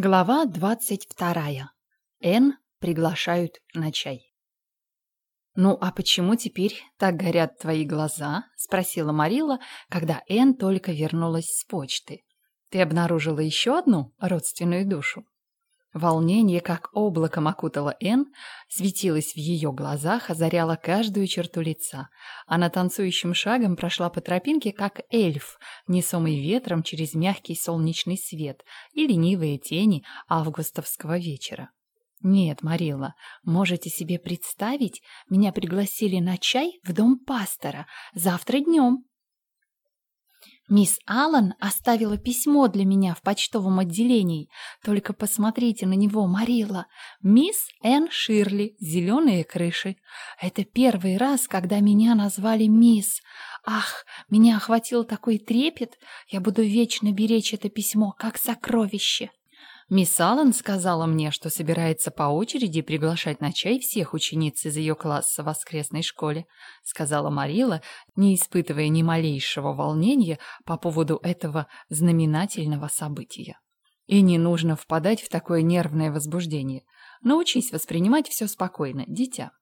Глава двадцать вторая. Н приглашают на чай. «Ну, а почему теперь так горят твои глаза?» — спросила Марила, когда Н только вернулась с почты. «Ты обнаружила еще одну родственную душу?» Волнение, как облаком окутало Н, светилось в ее глазах, озаряло каждую черту лица. Она танцующим шагом прошла по тропинке, как эльф, несомый ветром через мягкий солнечный свет и ленивые тени августовского вечера. «Нет, Марилла, можете себе представить, меня пригласили на чай в дом пастора завтра днем. Мисс Аллан оставила письмо для меня в почтовом отделении. Только посмотрите на него, Марила. Мисс Энн Ширли, зеленые крыши. Это первый раз, когда меня назвали мисс. Ах, меня охватил такой трепет. Я буду вечно беречь это письмо, как сокровище. Мисс Аллен сказала мне, что собирается по очереди приглашать на чай всех учениц из ее класса в воскресной школе, сказала Марила, не испытывая ни малейшего волнения по поводу этого знаменательного события. И не нужно впадать в такое нервное возбуждение. Научись воспринимать все спокойно, дитя.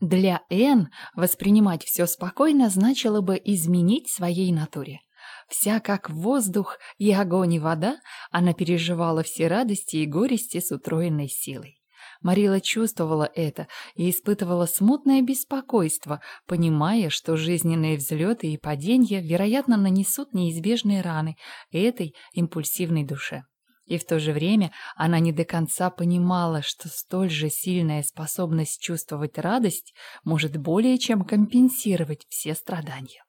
Для Энн воспринимать все спокойно значило бы изменить своей натуре. Вся как воздух и огонь и вода, она переживала все радости и горести с утроенной силой. Марила чувствовала это и испытывала смутное беспокойство, понимая, что жизненные взлеты и падения, вероятно, нанесут неизбежные раны этой импульсивной душе. И в то же время она не до конца понимала, что столь же сильная способность чувствовать радость может более чем компенсировать все страдания.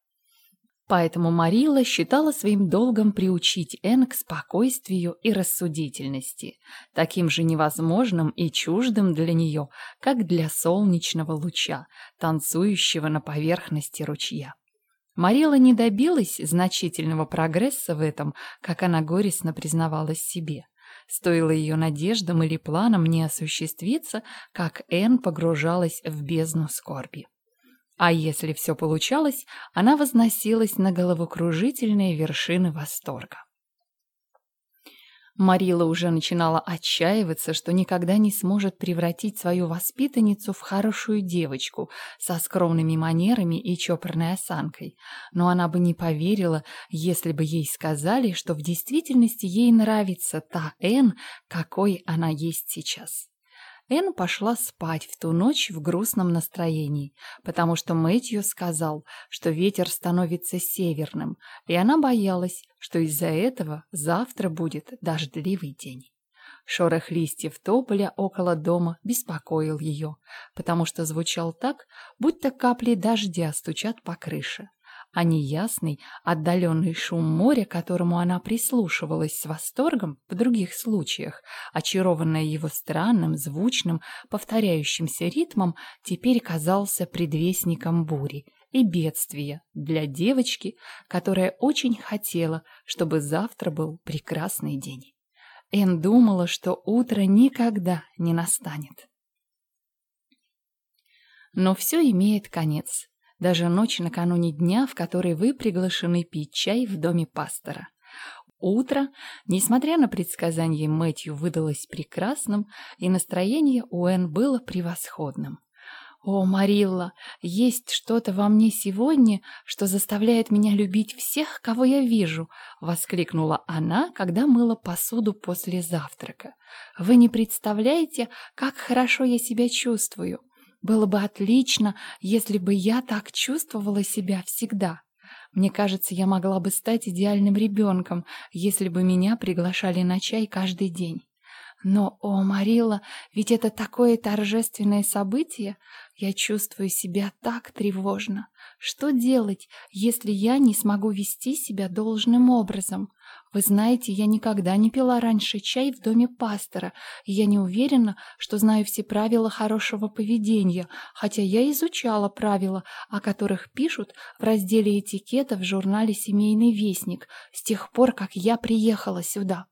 Поэтому Марила считала своим долгом приучить Энн к спокойствию и рассудительности, таким же невозможным и чуждым для нее, как для солнечного луча, танцующего на поверхности ручья. Марила не добилась значительного прогресса в этом, как она горестно признавалась себе. Стоило ее надеждам или планам не осуществиться, как Энн погружалась в бездну скорби. А если все получалось, она возносилась на головокружительные вершины восторга. Марила уже начинала отчаиваться, что никогда не сможет превратить свою воспитанницу в хорошую девочку со скромными манерами и чопорной осанкой. Но она бы не поверила, если бы ей сказали, что в действительности ей нравится та Энн, какой она есть сейчас. Энн пошла спать в ту ночь в грустном настроении, потому что Мэтью сказал, что ветер становится северным, и она боялась, что из-за этого завтра будет дождливый день. Шорох листьев тополя около дома беспокоил ее, потому что звучал так, будто капли дождя стучат по крыше а неясный, отдаленный шум моря, которому она прислушивалась с восторгом в других случаях, очарованная его странным, звучным, повторяющимся ритмом, теперь казался предвестником бури и бедствия для девочки, которая очень хотела, чтобы завтра был прекрасный день. Эн думала, что утро никогда не настанет. Но все имеет конец даже ночь накануне дня, в который вы приглашены пить чай в доме пастора. Утро, несмотря на предсказание Мэтью, выдалось прекрасным, и настроение у Энн было превосходным. «О, Марилла, есть что-то во мне сегодня, что заставляет меня любить всех, кого я вижу!» — воскликнула она, когда мыла посуду после завтрака. «Вы не представляете, как хорошо я себя чувствую!» Было бы отлично, если бы я так чувствовала себя всегда. Мне кажется, я могла бы стать идеальным ребенком, если бы меня приглашали на чай каждый день. Но, о, Марила, ведь это такое торжественное событие. Я чувствую себя так тревожно. Что делать, если я не смогу вести себя должным образом? Вы знаете, я никогда не пила раньше чай в доме пастора, и я не уверена, что знаю все правила хорошего поведения, хотя я изучала правила, о которых пишут в разделе этикета в журнале «Семейный вестник» с тех пор, как я приехала сюда.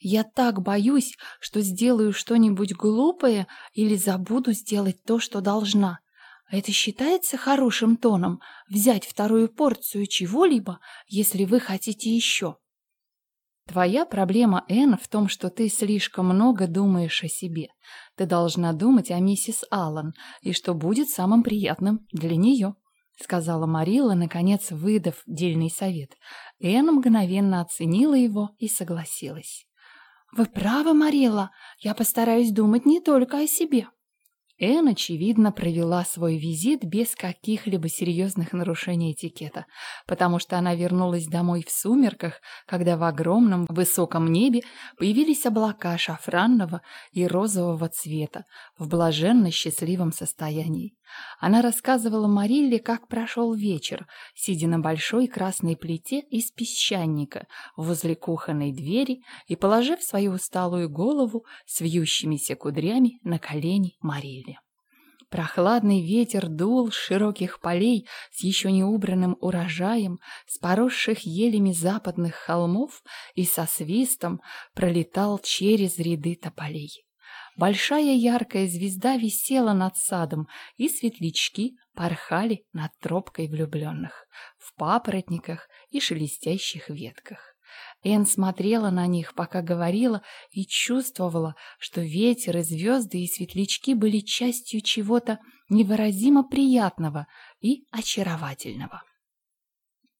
Я так боюсь, что сделаю что-нибудь глупое или забуду сделать то, что должна. Это считается хорошим тоном взять вторую порцию чего-либо, если вы хотите еще. Твоя проблема, Энн, в том, что ты слишком много думаешь о себе. Ты должна думать о миссис Аллан и что будет самым приятным для нее», — сказала Марила, наконец выдав дельный совет. Энн мгновенно оценила его и согласилась. «Вы правы, Марила. Я постараюсь думать не только о себе». Энн, очевидно, провела свой визит без каких-либо серьезных нарушений этикета, потому что она вернулась домой в сумерках, когда в огромном высоком небе появились облака шафранного и розового цвета в блаженно счастливом состоянии. Она рассказывала Марилле, как прошел вечер, сидя на большой красной плите из песчаника возле кухонной двери и положив свою усталую голову с вьющимися кудрями на колени Марилле. Прохладный ветер дул с широких полей с еще не убранным урожаем, с поросших елями западных холмов и со свистом пролетал через ряды тополей. Большая яркая звезда висела над садом, и светлячки порхали над тропкой влюбленных, в папоротниках и шелестящих ветках. Эн смотрела на них, пока говорила, и чувствовала, что ветер и звезды и светлячки были частью чего-то невыразимо приятного и очаровательного.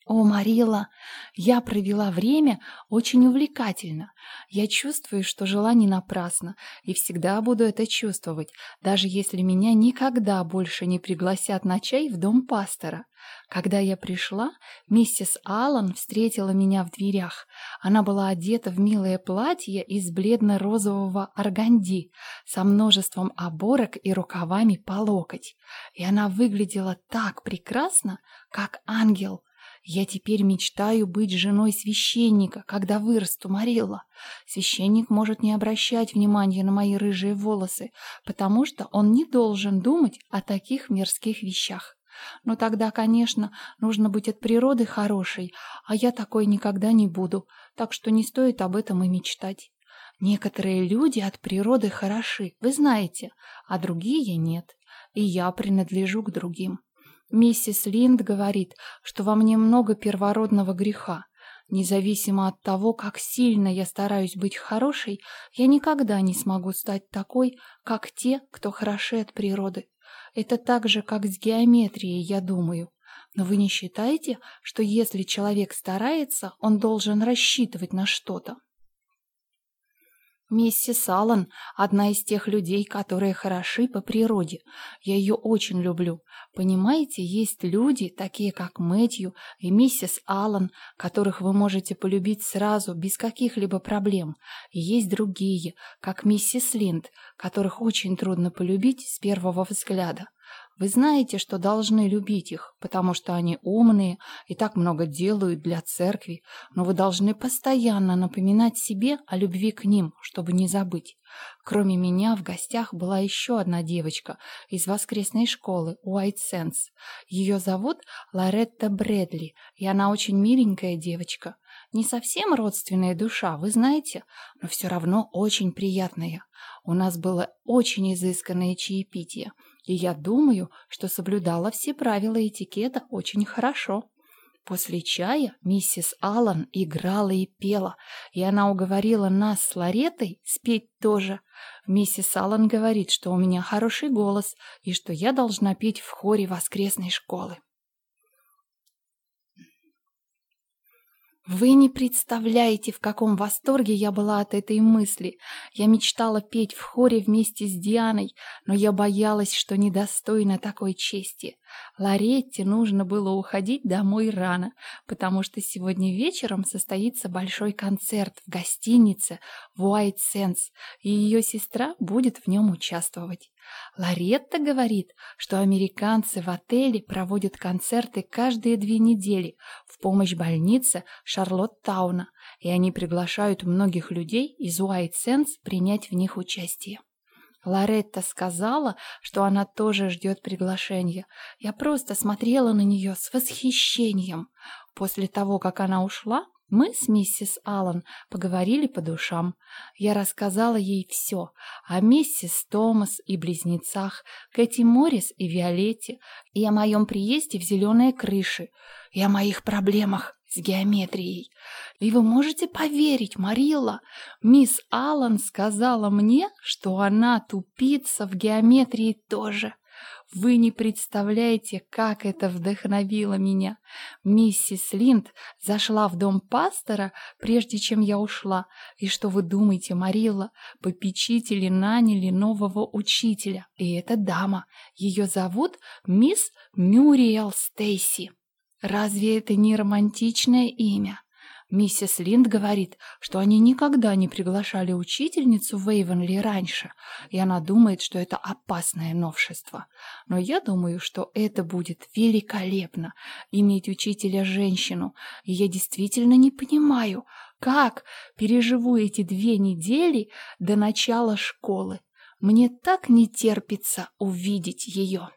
О, Марила, я провела время очень увлекательно. Я чувствую, что жила не напрасно, и всегда буду это чувствовать, даже если меня никогда больше не пригласят на чай в дом пастора. Когда я пришла, миссис Аллан встретила меня в дверях. Она была одета в милое платье из бледно-розового органди со множеством оборок и рукавами по локоть. И она выглядела так прекрасно, как ангел, я теперь мечтаю быть женой священника, когда вырасту, Марилла. Священник может не обращать внимания на мои рыжие волосы, потому что он не должен думать о таких мирских вещах. Но тогда, конечно, нужно быть от природы хорошей, а я такой никогда не буду, так что не стоит об этом и мечтать. Некоторые люди от природы хороши, вы знаете, а другие нет, и я принадлежу к другим. Миссис Линд говорит, что во мне много первородного греха. Независимо от того, как сильно я стараюсь быть хорошей, я никогда не смогу стать такой, как те, кто хороши от природы. Это так же, как с геометрией, я думаю. Но вы не считаете, что если человек старается, он должен рассчитывать на что-то? Миссис Аллан – одна из тех людей, которые хороши по природе. Я ее очень люблю. Понимаете, есть люди, такие как Мэтью и миссис Аллан, которых вы можете полюбить сразу, без каких-либо проблем. И есть другие, как миссис Линд, которых очень трудно полюбить с первого взгляда. Вы знаете, что должны любить их, потому что они умные и так много делают для церкви, но вы должны постоянно напоминать себе о любви к ним, чтобы не забыть. Кроме меня в гостях была еще одна девочка из воскресной школы Уайт Сенс. Ее зовут Лоретта Брэдли, и она очень миленькая девочка. Не совсем родственная душа, вы знаете, но все равно очень приятная. У нас было очень изысканное чаепитие, и я думаю, что соблюдала все правила этикета очень хорошо. После чая миссис Аллан играла и пела, и она уговорила нас с Ларетой спеть тоже. Миссис Аллан говорит, что у меня хороший голос и что я должна петь в хоре воскресной школы. Вы не представляете, в каком восторге я была от этой мысли. Я мечтала петь в хоре вместе с Дианой, но я боялась, что недостойна такой чести. Ларетте нужно было уходить домой рано, потому что сегодня вечером состоится большой концерт в гостинице White Sands, и ее сестра будет в нем участвовать. Ларетта говорит, что американцы в отеле проводят концерты каждые две недели в помощь больнице Шарлоттауна, и они приглашают многих людей из White принять в них участие. Лоретта сказала, что она тоже ждет приглашения. Я просто смотрела на нее с восхищением. После того, как она ушла, мы с миссис Аллан поговорили по душам. Я рассказала ей все о миссис Томас и близнецах, Кэти Моррис и Виолетте, и о моем приезде в зеленые крыши, и о моих проблемах с геометрией. И вы можете поверить, Марилла, мисс Аллан сказала мне, что она тупица в геометрии тоже. Вы не представляете, как это вдохновило меня. Миссис Линд зашла в дом пастора, прежде чем я ушла. И что вы думаете, Марилла? Попечители наняли нового учителя. И это дама. Ее зовут мисс Мюриэл Стейси. Разве это не романтичное имя? Миссис Линд говорит, что они никогда не приглашали учительницу в Эйвенли раньше, и она думает, что это опасное новшество. Но я думаю, что это будет великолепно — иметь учителя-женщину, и я действительно не понимаю, как переживу эти две недели до начала школы. Мне так не терпится увидеть ее.